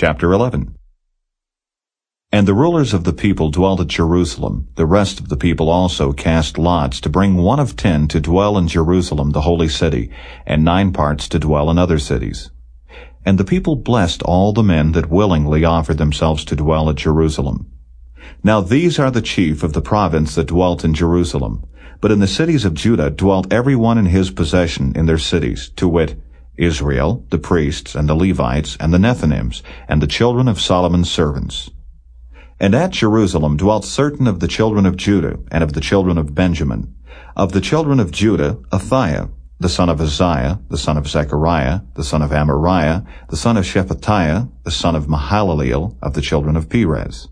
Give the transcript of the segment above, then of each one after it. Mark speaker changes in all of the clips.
Speaker 1: Chapter 11 And the rulers of the people dwelt at Jerusalem. The rest of the people also cast lots to bring one of ten to dwell in Jerusalem, the holy city, and nine parts to dwell in other cities. And the people blessed all the men that willingly offered themselves to dwell at Jerusalem. Now these are the chief of the province that dwelt in Jerusalem. But in the cities of Judah dwelt every one in his possession in their cities, to wit, Israel, the priests, and the Levites, and the Nethinims, and the children of Solomon's servants. And at Jerusalem dwelt certain of the children of Judah, and of the children of Benjamin. Of the children of Judah, Athaiah, the son of Uzziah, the son of Zechariah, the son of Amariah, the son of Shephatiah, the son of Mahalaleel, of the children of Perez.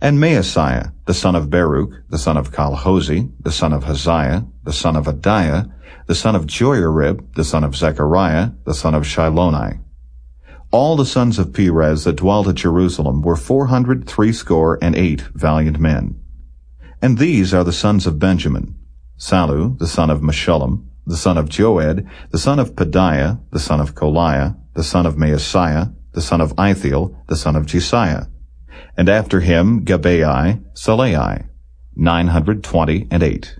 Speaker 1: And Maaseiah, the son of Baruch, the son of Colhozeh, the son of Hazaiah, the son of Adaiah, the son of Joiarib, the son of Zechariah, the son of Shiloni. All the sons of Perez that dwelt at Jerusalem were four hundred threescore and eight valiant men. And these are the sons of Benjamin, Sallu, the son of Meshullam, the son of Joed, the son of Pedaiah, the son of Kolaiah, the son of Maaseiah, the son of Ithiel, the son of Jesaiah. And after him Gabbai, Sallai, nine hundred twenty and eight.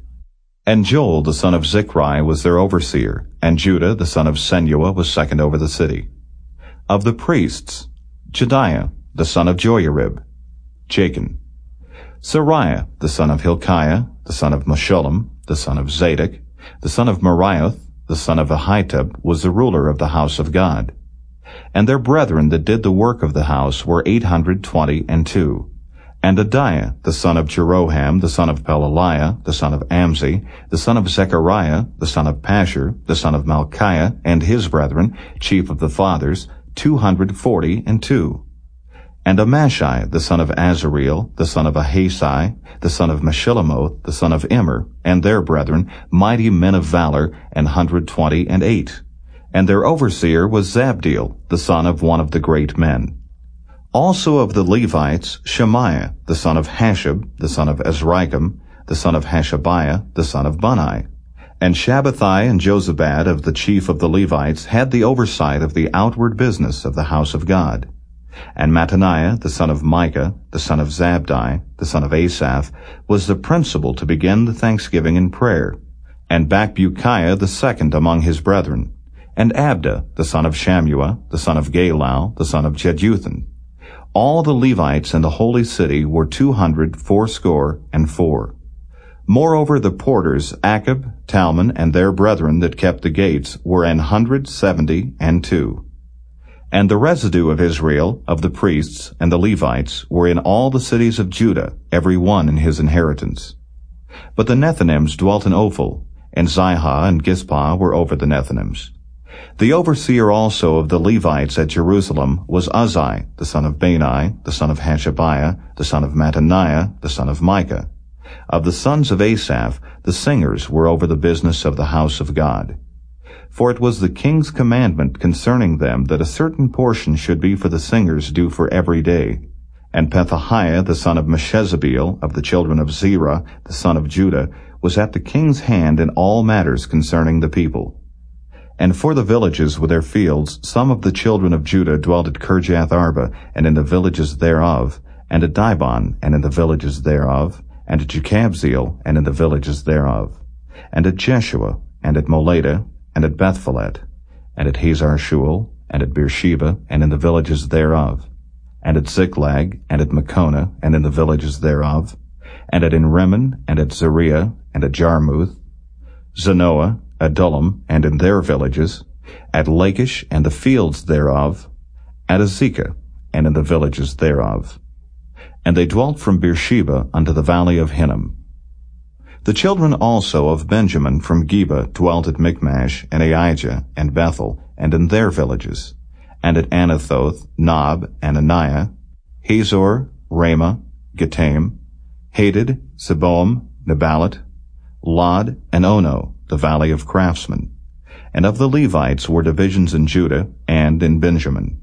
Speaker 1: And Joel the son of Zichri was their overseer, and Judah the son of Senuah was second over the city. Of the priests, Jedaiah the son of Joiarib, Jachin, Seraiah the son of Hilkiah, the son of Meshullam, the son of Zadok, the son of Meraioth, the son of Ahitub, was the ruler of the house of God. And their brethren that did the work of the house were eight hundred twenty and two. And Adaiah, the son of Jeroham, the son of Pelaliah, the son of Amzi, the son of Zechariah, the son of Pashur, the son of Malchiah, and his brethren, chief of the fathers, two hundred forty and two. And Amashai, the son of Azareel, the son of Ahasai, the son of Meshillemoth, the son of Immer, and their brethren, mighty men of valor, an hundred twenty and eight. And their overseer was Zabdiel, the son of one of the great men. Also of the Levites, Shemaiah, the son of Hashub, the son of Azrikam, the son of Hashabiah, the son of Bunni. And Shabbethai and Jozabad of the chief of the Levites had the oversight of the outward business of the house of God. And Mattaniah, the son of Micha, the son of Zabdi, the son of Asaph, was the principal to begin the thanksgiving and prayer. And Bakbukiah the second among his brethren. And Abda, the son of Shammua, the son of Galal, the son of Jeduthun, all the Levites in the holy city were two hundred fourscore and four. Moreover, the porters, Akkub, Talmon, and their brethren that kept the gates, were an hundred seventy and two. And the residue of Israel, of the priests, and the Levites, were in all the cities of Judah, every one in his inheritance. But the Nethinims dwelt in Ophel, and Ziha and Gispa were over the Nethinims. The overseer also of the Levites at Jerusalem was Uzzi, the son of Bani, the son of Hashabiah, the son of Mattaniah, the son of Micha. Of the sons of Asaph, the singers were over the business of the house of God. For it was the king's commandment concerning them that a certain portion should be for the singers due for every day. And Pethahiah, the son of Meshezabeel, of the children of Zerah, the son of Judah, was at the king's hand in all matters concerning the people. And for the villages with their fields, some of the children of Judah dwelt at Kirjath Arba, and in the villages thereof, and at Dibon, and in the villages thereof, and at Jekabzeel, and in the villages thereof, and at Jeshua, and at Moladah, and at Bethphelet, and at Hazar Shual, and at Beersheba, and in the villages thereof, and at Ziklag, and at Mekonah, and in the villages thereof, and at Enrimmon, and at Zareah, and at Jarmuth, Zanoah, Adullam, and in their villages, at Lachish and the fields thereof, at Azekah, and in the villages thereof. And they dwelt from Beersheba unto the valley of Hinnom. The children also of Benjamin from Geba dwelt at Michmash, and Aija, and Bethel, and in their villages, and at Anathoth, Nob, Ananiah, Hazor, Ramah, Gittaim, Hadid, Zeboim, Neballat, Lod, and Ono, the valley of craftsmen. And of the Levites were divisions in Judah and in Benjamin.